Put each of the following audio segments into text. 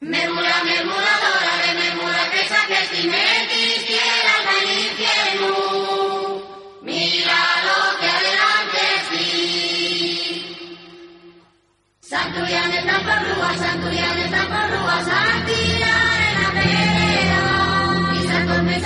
Memura, memura, dorare, memura, que y metis, quieras la Mira lo que adelante sí. Santuyan de Taparrúa, Santuyan de Taparrúa, Santirá en la vereda. Y Santos me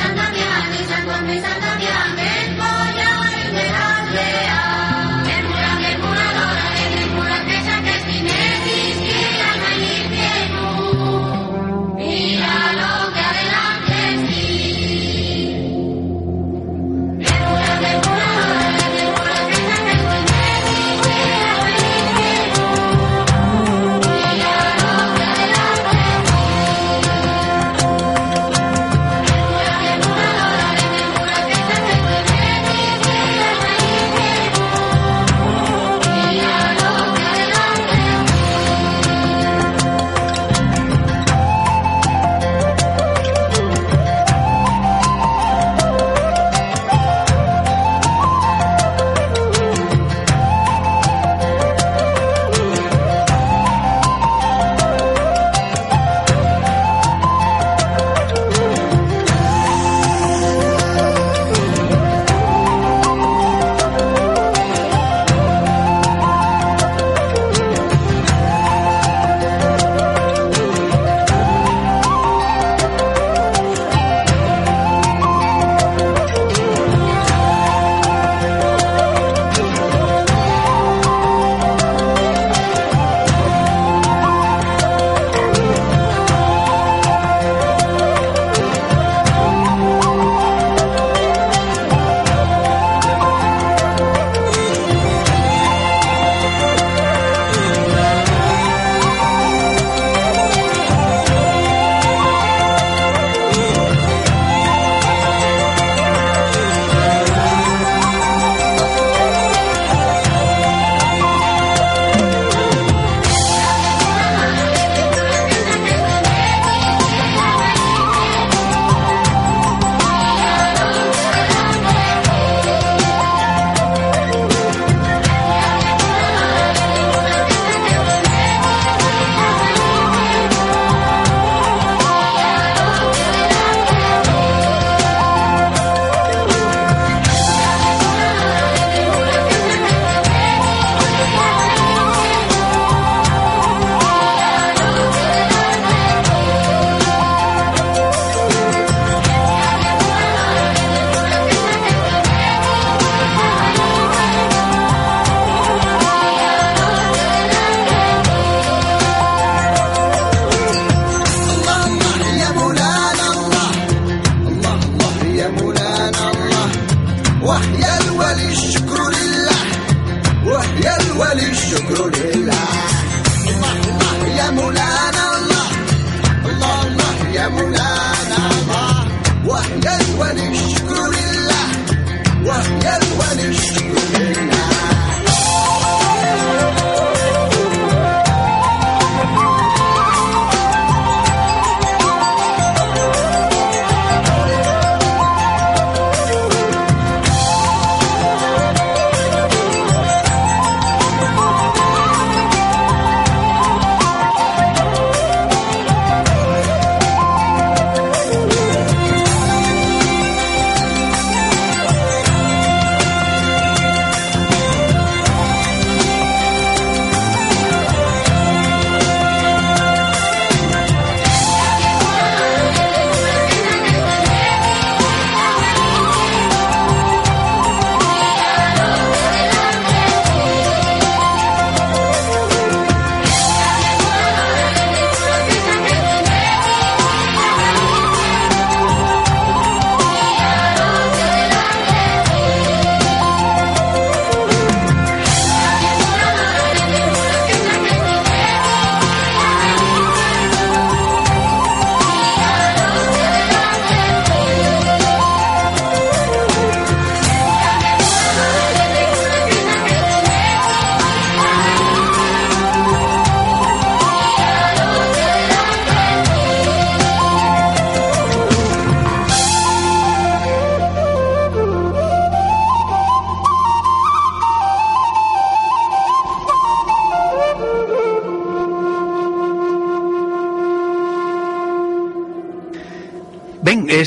when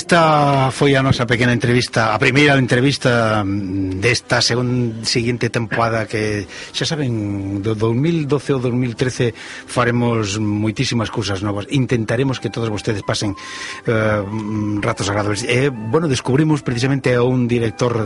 esta foi a nosa pequena entrevista, a primeira entrevista mm, desta segunda seguinte temporada que xa saben do 2012 ao 2013 faremos moitísimas cousas novas. Intentaremos que todos vostedes pasen uh, ratos agradables. E eh, bueno, descubrimos precisamente a un director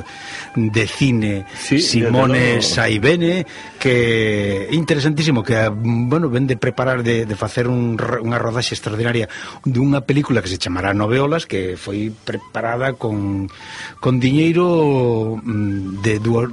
de cine, sí, Simone Saibene, que interesantísimo que bueno, ven de preparar de, de facer un, unha rodaxe extraordinaria dunha película que se chamará Noveolas, que foi foi preparada con, con mm, de, do,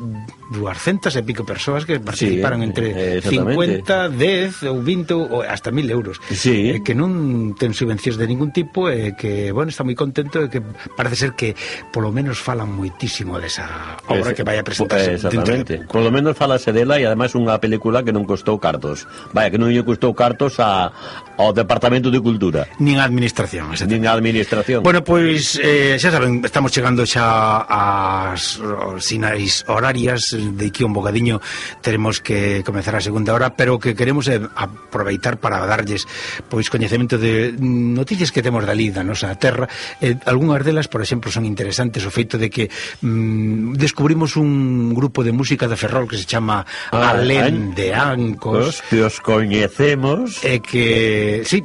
200 e pico persoas que participaron sí, entre eh, 50, 10 ou 20 ou hasta 1000 euros. Sí. eh, que non ten subvencións de ningún tipo e eh, que, bueno, está moi contento e eh, que parece ser que polo menos falan moitísimo desa obra es, que vai a presentarse Exactamente, de polo menos falase dela e ademais unha película que non costou cartos. Vaya, que non lle costou cartos a, ao Departamento de Cultura. Nin a Administración Nin a Administración. Bueno, pois, eh, xa saben, estamos chegando xa ás sinais horarias de aquí un bocadiño teremos que comenzar a segunda hora, pero que queremos é aproveitar para darlles pois coñecemento de noticias que temos da lida nosa terra. Eh, algunhas delas, por exemplo, son interesantes o feito de que mm, descubrimos un grupo de música de Ferrol que se chama ah, Alén de Ancos. Que os coñecemos. E eh, que, sí,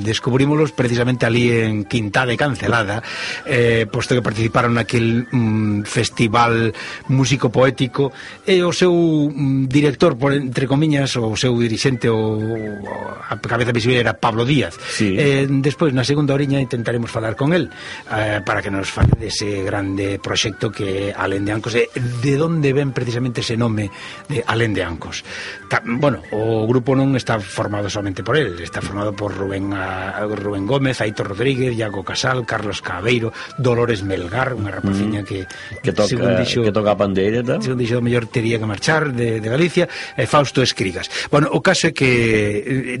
descubrímolos precisamente ali en Quintá de Cancelada, eh, posto que participaron naquel mm, festival músico poético e o seu mm, director, por entre comiñas, o seu dirixente, o, a cabeza visible era Pablo Díaz. Sí. Eh, despois, na segunda oriña, intentaremos falar con el eh, para que nos fale dese grande proxecto que Alén de Ancos e de onde ven precisamente ese nome de Alén de Ancos. Ta, bueno, o grupo non está formado solamente por el, está formado por Rubén, a, Rubén Gómez, Aitor Rodríguez, Iago Casal, Carlos Cabeiro, Dolores Melgar, unha rapaciña mm. que, que toca, dixo, que toca a pandeireta. Según dixo mellor tería que marchar de, de Galicia, e Fausto Escrigas. Bueno, o caso é que eh,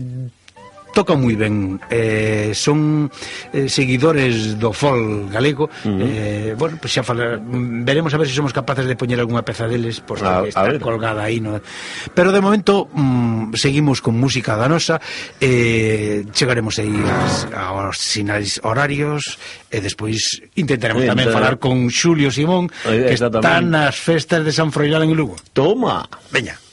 toca moi ben, eh, son eh, seguidores do fol galego. Uh -huh. eh, bueno, pues xa fala, veremos a ver se si somos capaces de poñer algunha peza deles, por a, está a colgada aí, no. Pero de momento mm, seguimos con música danosa eh, chegaremos aí as, aos sinais horarios e despois intentaremos sí, tamén falar con Xulio Simón, que está nas festas de San Froilán en Lugo. Toma, veña.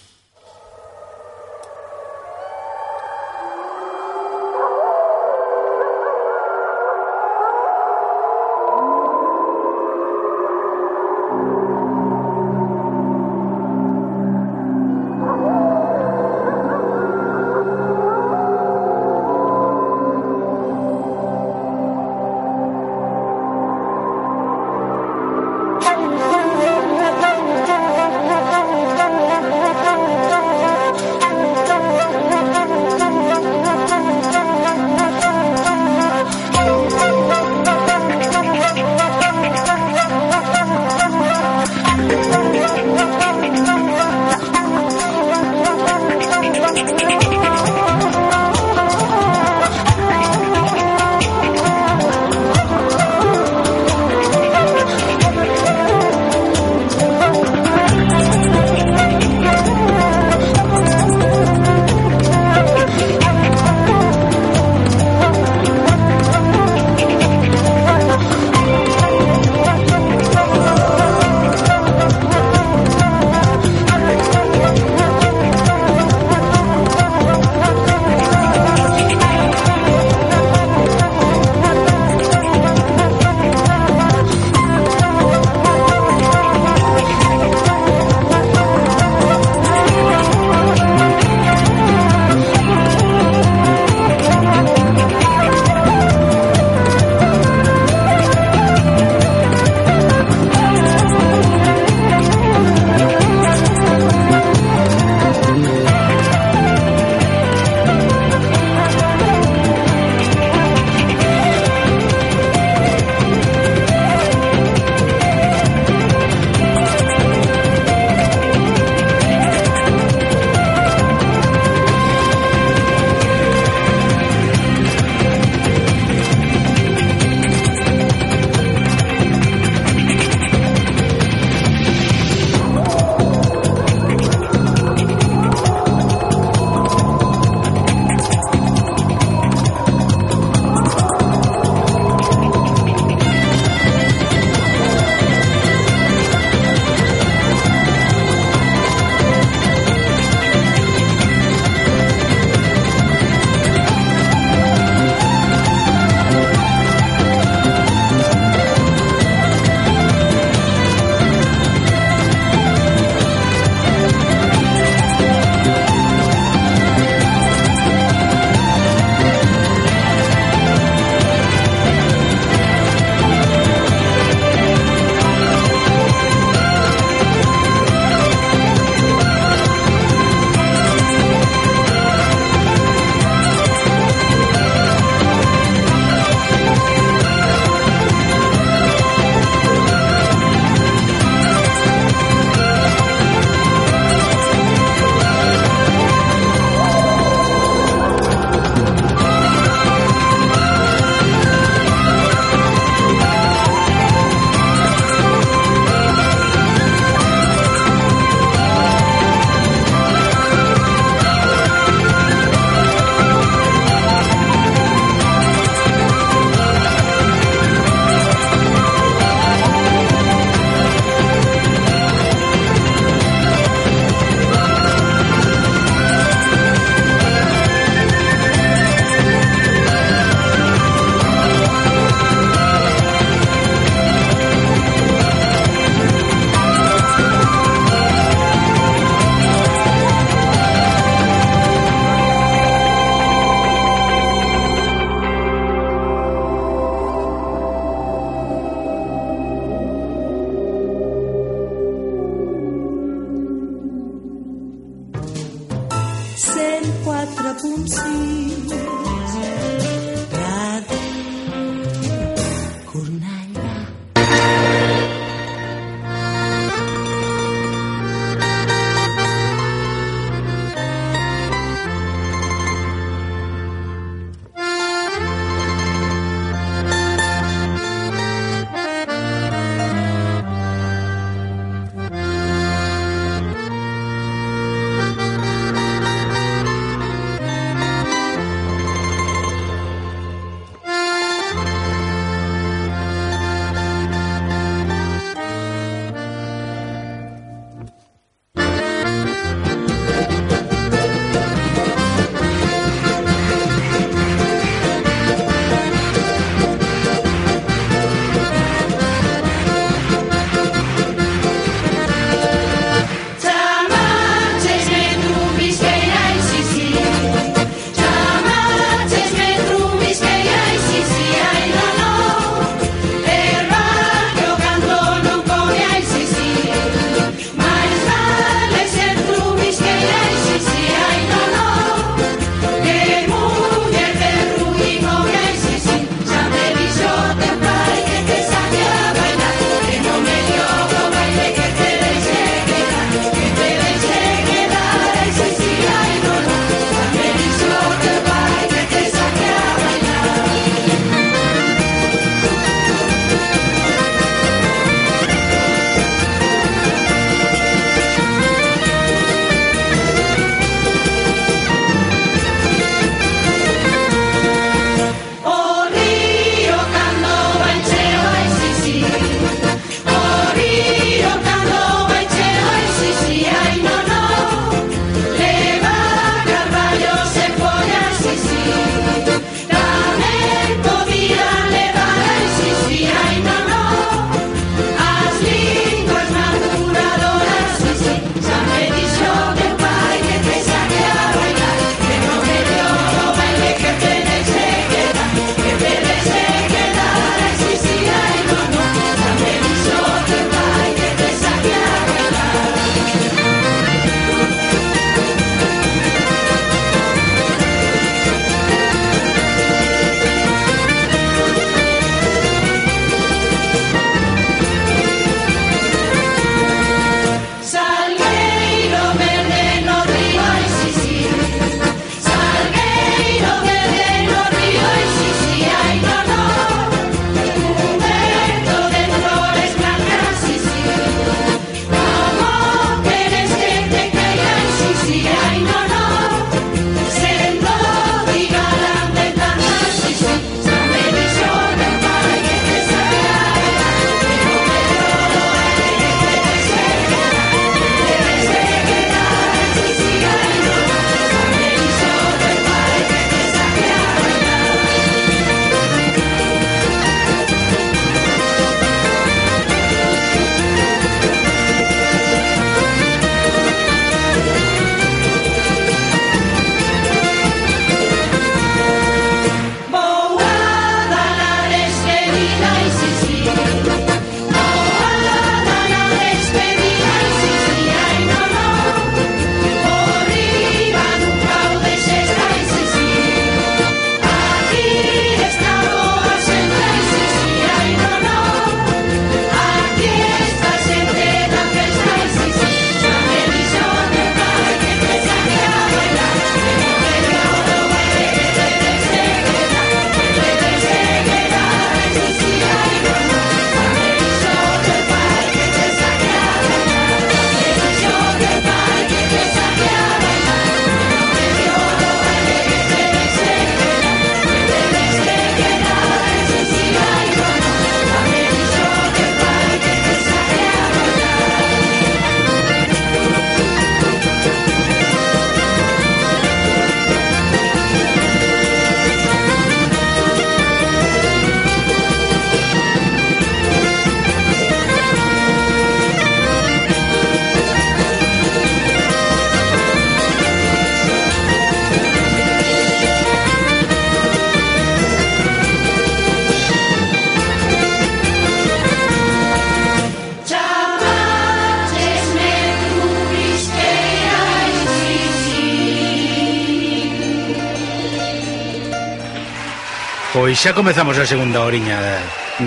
Pois xa comezamos a segunda oriña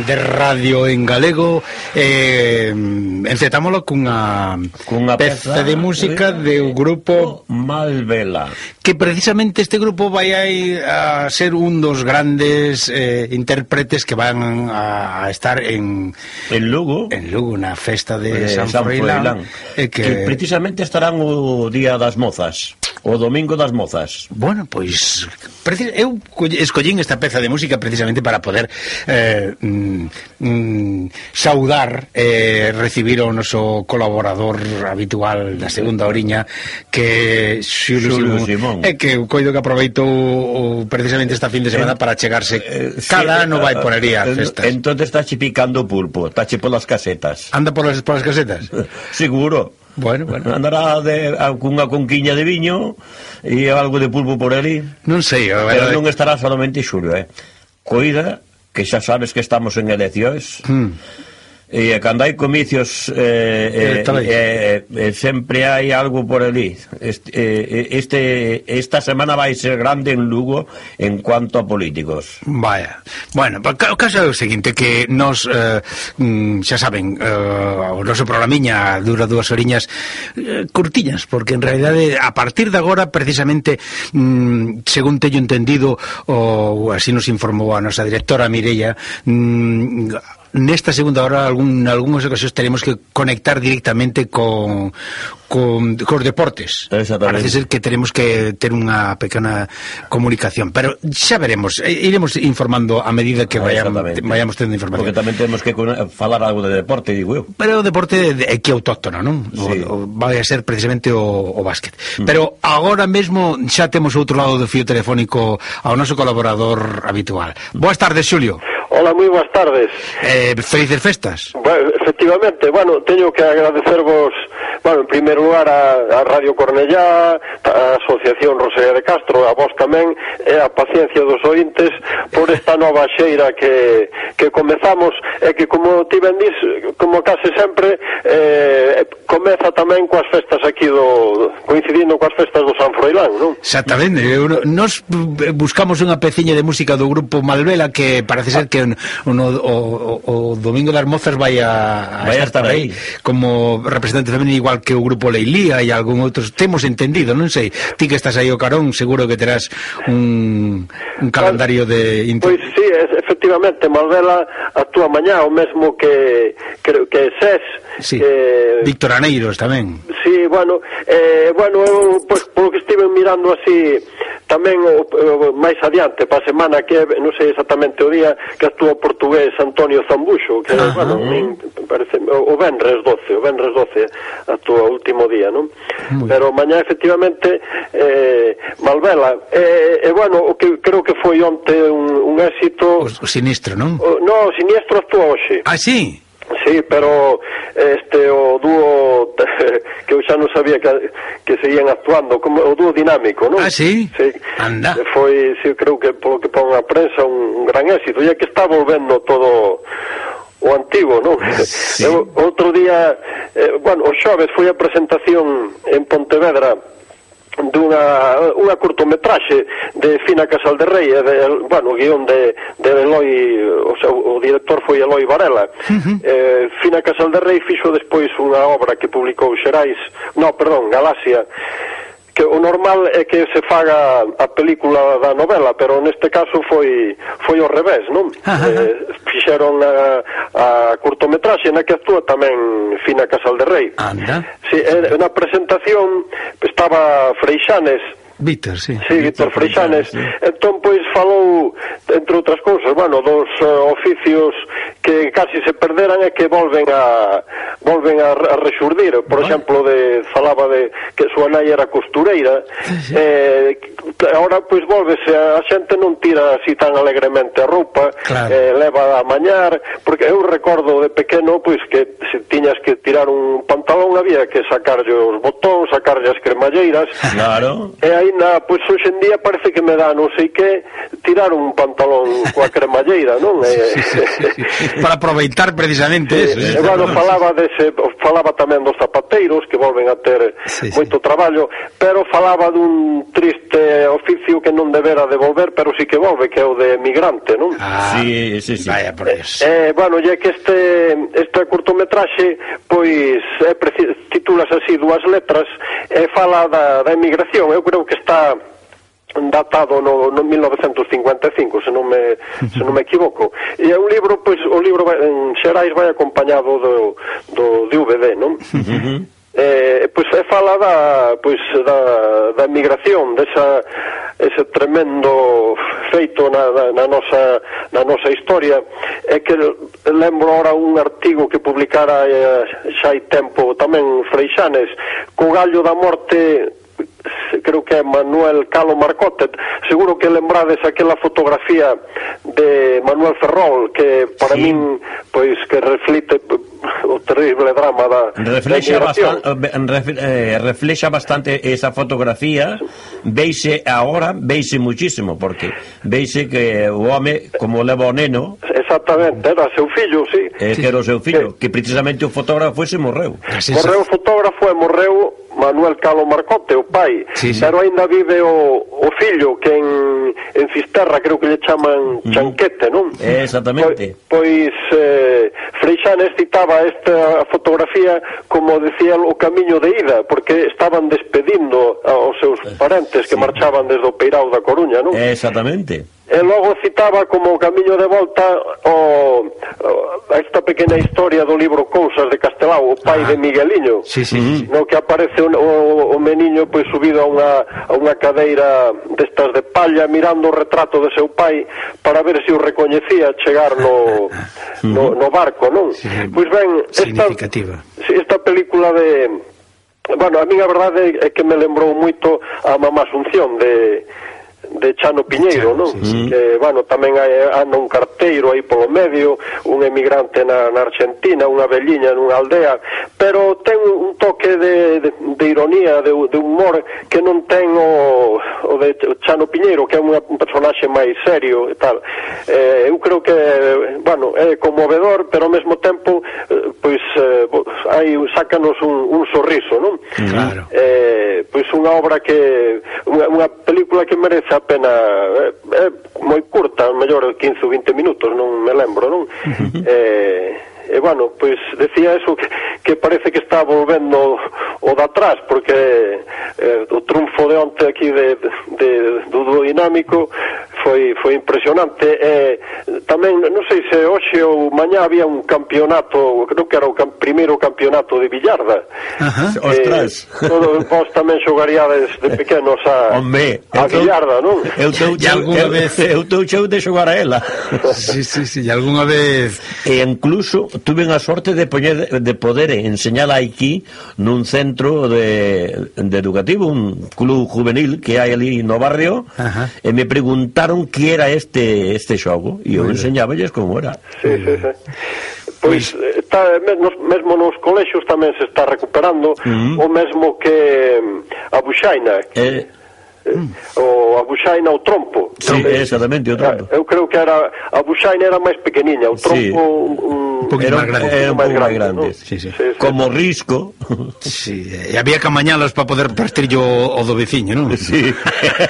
de radio en galego. Eh, Encetámolo cunha, cunha peza, peza de música eh, de do grupo Malvela. que precisamente este grupo vai a, a ser un dos grandes eh, intérpretes que van a, a estar en en Lugo. en Lugo na festa de eh, San, San Froilán, Froilán eh, que... que precisamente estarán o Día das Mozas o Domingo das Mozas. Bueno, pois eu escollín esta peza de música precisamente para poder eh, mm, mm, saudar e eh, recibir o noso colaborador habitual da segunda oriña que Xulio Xulio Simón, Simón. É eh, que o coido que aproveitou o, precisamente esta fin de semana eh, para chegarse eh, cada sí, ano vai por aí a eh, festas. Entón está chipicando pulpo, está che polas casetas. Anda por as casetas? Seguro. Bueno, bueno. Andará de, a, cunha conquiña de viño e algo de pulpo por ali. Non sei. Pero verdade... non estará solamente xulio, eh. Coida, que xa sabes que estamos en eleccións. Hmm E cando hai comicios eh, eh eh, eh, eh, eh, sempre hai algo por ali. Este, eh, eh, este esta semana vai ser grande en Lugo en cuanto a políticos. Vaya. Bueno, o caso é o seguinte que nos eh, mm, xa saben, eh, o noso programiña dura dúas oriñas eh, curtiñas, porque en realidade a partir de agora precisamente mm, según teño entendido ou así nos informou a nosa directora Mireia mm, nesta segunda hora algún, algúns ocasións teremos que conectar directamente con, con, cos deportes. Parece ser que teremos que ter unha pequena comunicación, pero xa veremos, eh, iremos informando a medida que vayamos, vayamos tendo información. Porque tamén temos que falar algo de deporte, digo eu. Pero o deporte é que autóctono, non? Sí. O, o, vai a ser precisamente o, o básquet. Mm. Pero agora mesmo xa temos outro lado do fío telefónico ao noso colaborador habitual. Boas tardes, Xulio. Ola, moi boas tardes. Eh, felices festas. Bueno, efectivamente, bueno, teño que agradecervos, bueno, en primeiro lugar a, a Radio Cornellá, a Asociación Rosalía de Castro, a vos tamén, e a paciencia dos ointes por esta nova xeira que, que comezamos, e que como ti ben dis, como case sempre, eh, comeza tamén coas festas aquí do, coincidindo coas festas do San Froilán, non? Exactamente, nos buscamos unha peciña de música do grupo Malvela que parece ser que o, no, o, o Domingo das Mozas vai a, a vai estar aí, como representante femenino igual que o grupo Leilía e algún outros temos entendido, non sei. Ti que estás aí o carón, seguro que terás un, un calendario de inter... Pois si, sí, es, efectivamente Malvela actúa mañá o mesmo que creo que SES sí. que... Víctor Aneiros tamén. Sí, bueno, eh, bueno pois, pues, polo que estive mirando así tamén o, o, máis adiante para a semana que non sei exactamente o día que actúa o portugués Antonio Zambuxo que Ajá, bueno, min, parece, o, o Benres 12 o Benres 12 actúa o último día non? Pero mañá efectivamente eh, Malvela e eh, eh, bueno, o que creo que foi onte un, un éxito o, o sinistro, non? O, no, o sinistro actúa hoxe ah, sí? Sí, pero este o dúo que eu xa non sabía que, que seguían actuando, como o dúo dinámico, non? Ah, sí? sí. Anda. Foi, sí, creo que polo que pon a prensa un, un gran éxito, ya que está volvendo todo o antigo, non? Sí. Eu, outro día, eh, bueno, o xoves foi a presentación en Pontevedra dunha unha curtometraxe de Fina Casal de Rei e de, bueno, guión de, de Eloi o, seu, o director foi Eloi Varela uh -huh. eh, Fina Casal de Rei fixo despois unha obra que publicou Xerais no, perdón, Galaxia que o normal é que se faga a película da novela, pero neste caso foi foi ao revés, non? Ajá. Eh, fixeron a, a curtometraxe na que actúa tamén Fina Casal de Rei. Anda. Si, sí, eh, na presentación estaba Freixanes, Víctor, sí. Sí, Víctor Freixanes. Sí. Entón, pois, falou, entre outras cousas, bueno, dos uh, oficios que casi se perderan e que volven a volven a, a resurdir. Por vale. exemplo, de falaba de que súa nai era costureira. Sí, sí. Eh, ahora, pois, volvese, a, a xente non tira así tan alegremente a roupa, claro. eh, leva a mañar, porque eu recordo de pequeno, pois, que se tiñas que tirar un pantalón, había que sacarlle os botóns, sacarlle as cremalleiras. Claro. E aí aínda, na, pois hoxe en día parece que me dá non sei que tirar un pantalón coa cremalleira, non? sí, eh, sí, sí, sí. Eh. Para aproveitar precisamente sí, eso. Eh, bueno, falaba dese, falaba tamén dos zapateiros que volven a ter sí, moito sí. traballo, pero falaba dun triste oficio que non debera de volver, pero sí que volve, que é o de migrante, non? Ah, sí, sí, sí. Vaya por. Eh, eh, bueno, lle que este este curtometraxe pois é preciso, titulas así dúas letras e fala da, da emigración. Eu creo que está datado no, no 1955, se non me se non me equivoco. E é un libro, pois o libro en xerais vai acompañado do do DVD, non? Eh, pois é fala da, pois, da, da migración, desa, ese tremendo feito na, na, na, nosa, na nosa historia. É que lembro ahora un artigo que publicara eh, xa hai tempo tamén Freixanes, co gallo da morte creo que é Manuel Calo Marcote seguro que lembrades aquela fotografía de Manuel Ferrol que para sí. min pois que reflite o terrible drama da reflexa da bastan, eh, ref, eh, reflexa bastante esa fotografía. Veise agora veise muchísimo porque veise que o home como leva o neno exactamente era seu fillo sí. eh, que era o seu fillo que, que precisamente o fotógrafo ese morreu. Morreu o fotógrafo e morreu Manuel Calo Marcote, o pai, sí, sí. pero aínda vive o, o fillo que en, en Fisterra creo que lle chaman. Chanquete, non? Exactamente. Pois, pois eh, Freixanes citaba esta fotografía como decía o camiño de ida, porque estaban despedindo aos seus eh, parentes que sí. marchaban desde o Peirao da Coruña, non? Exactamente. E logo citaba como camiño de volta o, o esta pequena historia do libro Cousas de Castelao, o pai ah, de Migueliño, sí, sí. no que aparece un, o, o meniño pois subido a unha, a unha cadeira destas de palla mirando o retrato de seu pai para ver se o recoñecía chegar no, no, no barco, non? Sí, pois ben, esta, esta película de... Bueno, a mí a verdade é que me lembrou moito a Mamá Asunción de de Chano Piñeiro, non? Sí, sí. Que, bueno, tamén hai anda un carteiro aí polo medio, un emigrante na, na Argentina, unha velliña nunha aldea, pero ten un toque de, de, de ironía, de, de humor que non ten o, o de Chano Piñeiro, que é unha, un personaxe máis serio e tal. Eh, eu creo que, bueno, é conmovedor, pero ao mesmo tempo eh, pois eh, hai sácanos un, un sorriso, non? Claro. Eh, pois unha obra que unha, unha película que merece a pena é, é moi curta, mellor 15 ou 20 minutos, non me lembro, non? Uh -huh. eh, e bueno, pois decía eso que, que parece que está volvendo o de atrás, porque eh, o triunfo de onte aquí de, de, de, do dinámico foi, foi impresionante. E tamén, non sei se hoxe ou mañá había un campeonato creo que era o cam, primeiro campeonato de billarda Ajá, eh, ostras. todo, vos tamén xogaríades de pequenos a, Hombre, a eu, billarda, non? Eu teu cheu, eu, vez... eu teu cheu de xogar a ela. Si, si, si, e algunha vez. E incluso tuve a sorte de poñer, de poder enseñala aquí nun centro de, de educativo, un club juvenil que hai ali no barrio, Ajá. e me preguntaron que era este este xogo, e eu enseñaballes como era. Sí, sí, sí. Pois está, mesmo, mesmo nos colexios tamén se está recuperando uh -huh. o mesmo que mm, a Buxaina. Eh, o, a buxaina o trompo sí, exactamente, o trompo eu creo que era a buxaina era máis pequeniña o trompo sí. un, un, era un, grande, era un máis grande, grande. ¿no? Sí, sí. Sí, como sí. risco sí, e había que amañalos para poder partirllo o do veciño non? Sí.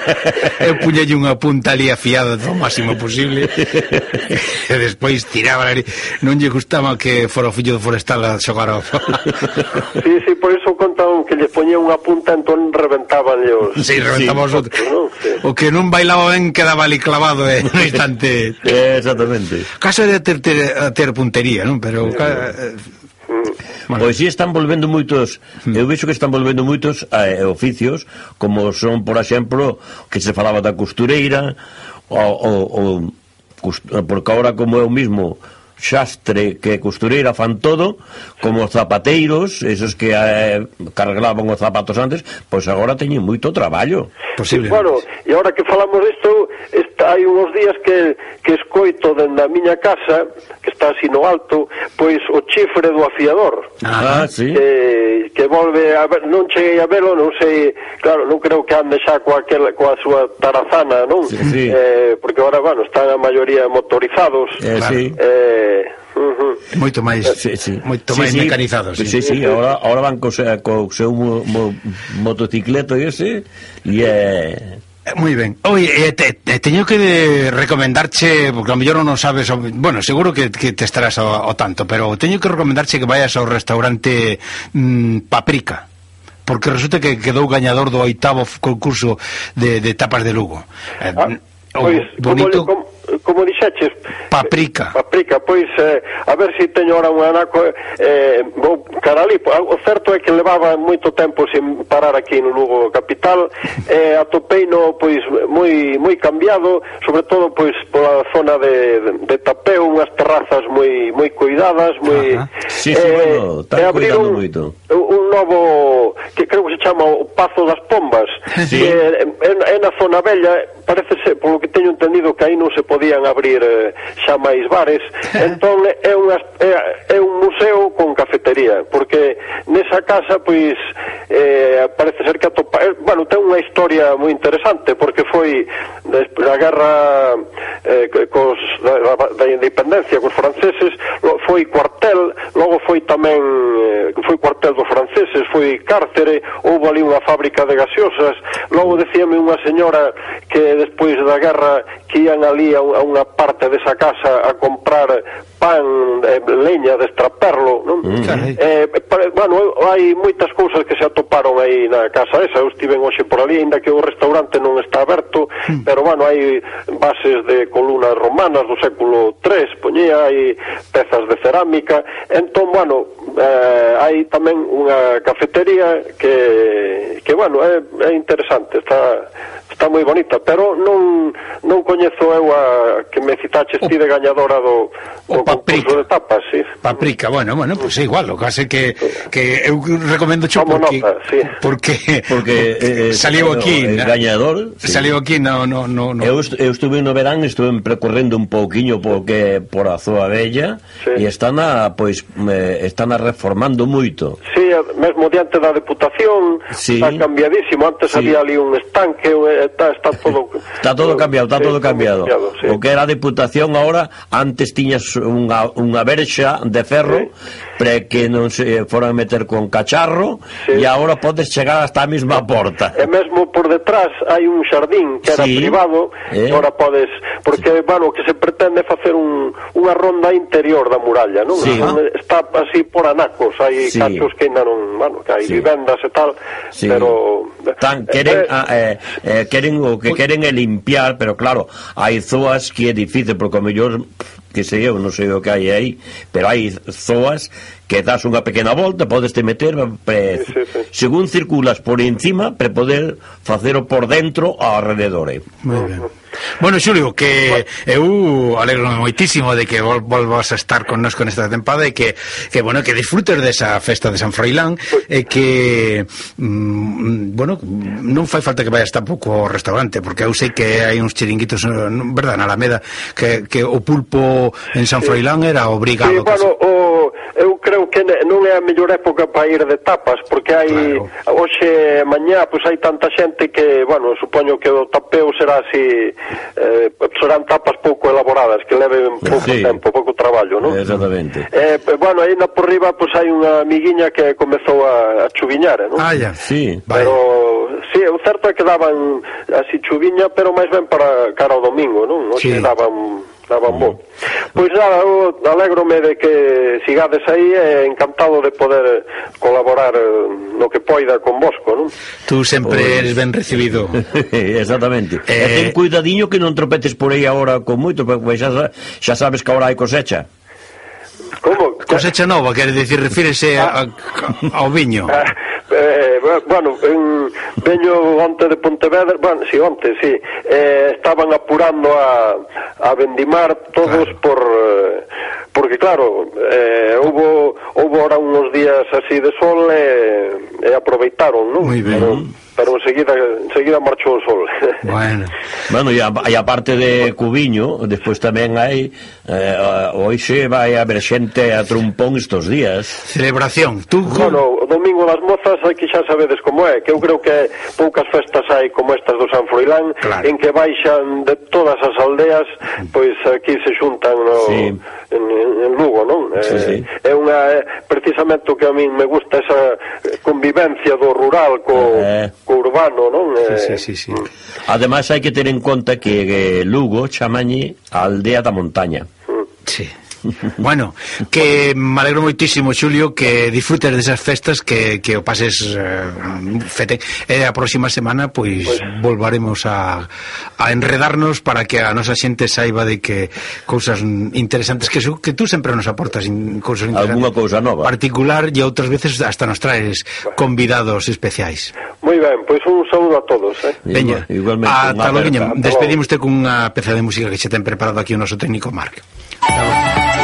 eu puñelle unha punta ali afiada do máximo posible e despois tiraba ali. non lle gustaba que fora o fillo do forestal a xogar ao sí, sí, por iso conta que lle poñía unha punta entón reventaban os... Sí, reventamos sí, o, non? Sí. o que non bailaba ben quedaba ali clavado eh, no instante. sí, exactamente. Caso de ter, ter, ter puntería, non? Pero... Sí, ca... Mm. Bueno. Pois si están volvendo moitos mm. Eu vexo que están volvendo moitos eh, oficios Como son, por exemplo Que se falaba da costureira o, o, o, por que ahora como é o mismo xastre que costureira fan todo como os zapateiros esos que eh, carglaban os zapatos antes pois agora teñen moito traballo Posible. Bueno, e agora que falamos disto hai uns días que, que escoito dende a miña casa, que está así no alto, pois o chifre do afiador. Ah, ah, sí. Que, que volve a ver, non cheguei a velo, non sei, claro, non creo que ande xa coa, aquel, coa súa tarazana, non? Sí, sí. Eh, porque ahora, bueno, están a maioría motorizados. Eh, claro. sí. Eh, Uh -huh. Moito máis, sí, sí. moito sí, máis sí. mecanizado, sí. Sí, sí, ahora, ahora van co, co seu mo, mo, motocicleto ese e eh, Moi ben. Oi, eh, te, te, teño que recomendarche, porque a mellor non sabes, bueno, seguro que, que te estarás ao, ao tanto, pero teño que recomendarche que vayas ao restaurante mmm, Paprika porque resulta que quedou gañador do oitavo concurso de, de tapas de Lugo. Eh, ah, pois, bonito... como, como dixaches paprika eh, paprika pois eh, a ver se si teño ora un anaco eh, vou cara ali o certo é que levaba moito tempo sin parar aquí no Lugo capital eh, atopei no pois moi moi cambiado sobre todo pois pola zona de, de, de Tapeu unhas terrazas moi moi cuidadas moi Ajá. sí, sí, eh, bueno, eh, abriron moito un novo que creo que se chama o Pazo das Pombas sí. que é, é, é na zona bella parece ser, polo que teño entendido, que aí non se podían abrir eh, xa máis bares, entón é, unha, é, é un museo con cafetería, porque nesa casa, pois, eh, parece ser que atopa, eh, bueno, ten unha historia moi interesante porque foi despois da guerra eh, cos, da, da independencia cos franceses foi cuartel, logo foi tamén eh, foi cuartel dos franceses foi cárcere, houve ali unha fábrica de gaseosas, logo decíame unha señora que despois da guerra que ian ali a, a unha parte desa casa a comprar pan, eh, leña de estraperlo, non? Mm. Eh, para, bueno, hai moitas cousas que se atoparon aí na casa esa, eu estiven hoxe por ali, aínda que o restaurante non está aberto, mm. pero bueno, hai bases de columnas romanas do século III, poñía, hai pezas de cerámica, entón, bueno, eh, hai tamén unha cafetería que, que bueno, é, é interesante, está está moi bonita, pero non non coñezo eu a que me citaches ti de gañadora do, do o paprika. Pues, tapas, sí. Paprika, bueno, bueno, pues é igual, o case que que eu recomendo cho porque, nota, sí. porque porque eh, eh saliu aquí, eh, no, gañador sí. saliu aquí no no no no. Eu, eu estuve no verán, estuve percorrendo un pouquiño porque por a Zoa Bella sí. e están a pois eh, están a reformando moito. Sí, mesmo diante da deputación, sí. está cambiadísimo, antes sí. había ali un estanque, está está todo Está todo cambiado, está sí, todo cambiado. cambiado sí. O que era a deputación agora antes tiñas un unha, unha verxa de ferro sí. para que non se eh, foran meter con cacharro sí. e agora podes chegar hasta a mesma porta. E mesmo por detrás hai un xardín que era sí. privado, eh. agora podes porque sí. bueno, que se pretende facer un, unha ronda interior da muralla, non? Sí, ah. Está así por anacos, hai sí. cachos que ainda non, bueno, que hai sí. vivendas e tal, sí. pero tan eh, queren eh, a, eh, eh, queren o que queren é limpiar, pero claro, hai zoas que é difícil porque o mellor que sei eu, non sei o que hai aí, pero hai zoas que das unha pequena volta, podes te meter pre, sí, sí, sí. según circulas por encima para poder facelo por dentro ao alrededor. Eh. Moi ben. Bueno, Xulio, que eu alegro moitísimo de que vol, volvas a estar con nos con esta tempada e que, que bueno, que disfrutes desa festa de San Froilán e que mm, bueno, non fai falta que vayas tampouco ao restaurante, porque eu sei que hai uns chiringuitos, eh, verdad, na Alameda que, que o pulpo en San Froilán era obrigado. Sí, bueno, o que non é a mellor época para ir de tapas, porque hai claro. hoxe mañá pois hai tanta xente que, bueno, supoño que o tapeo será así eh, serán tapas pouco elaboradas, que leven pouco sí. tempo, pouco traballo, non? Exactamente. Eh, bueno, aí na por riba pois hai unha amiguiña que comezou a, a chuviñar, eh, non? Ah, ya. Sí. Pero si, sí, o certo é que daban así chuviña, pero máis ben para cara ao domingo, non? Hoxe sí. daban estaban bo. Pois nada, eu alegrome de que sigades aí e encantado de poder colaborar eh, no que poida con Bosco, non? Tú sempre pois... eres ben recibido. Exactamente. Eh... E ten cuidadiño que non tropetes por aí agora con moito, porque pois xa, xa sabes que agora hai cosecha. Como? Cosecha nova, quere dicir, refírese a, a, ao viño. Ah, eh, bueno, en, veño onte de Pontevedra, bueno, si sí, onte, si, sí, eh, estaban apurando a, a vendimar todos claro. por eh, porque claro, eh, hubo, hubo ahora unos días así de sol e, eh, e aproveitaron, non? Moi ben. Pero, pero enseguida, enseguida marchou o sol. Bueno, bueno e, a, e a parte de Cubiño, despois tamén hai, eh, hoxe vai haber xente a Trumpón estos días. Celebración, tú... Bueno, o Domingo das Mozas, que xa sabedes como é, que eu creo que poucas festas hai como estas do San Froilán, claro. en que baixan de todas as aldeas, pois aquí se xuntan no, sí. en, en Lugo, non? Sí, eh, sí. É unha, eh, precisamente o que a min me gusta esa convivencia do rural co... Eh urbano, non? Eh, sí, sí, sí, mm. sí. Ademais hai que ter en conta que eh, Lugo chamañe a aldea da montaña. Sí bueno, que me alegro moitísimo, Xulio, que disfrutes desas festas, que, que o pases eh, fete. E eh, a próxima semana, pois, pues, volvaremos a, a enredarnos para que a nosa xente saiba de que cousas interesantes que, que tú sempre nos aportas in, cousas interesantes. Alguna cousa nova. Particular e outras veces hasta nos traes convidados especiais. Moi ben, pois pues un saúdo a todos, eh. Veña, igualmente. Ata logo, despedimos-te cunha peza de música que se ten preparado aquí o noso técnico Marc. Hasta logo.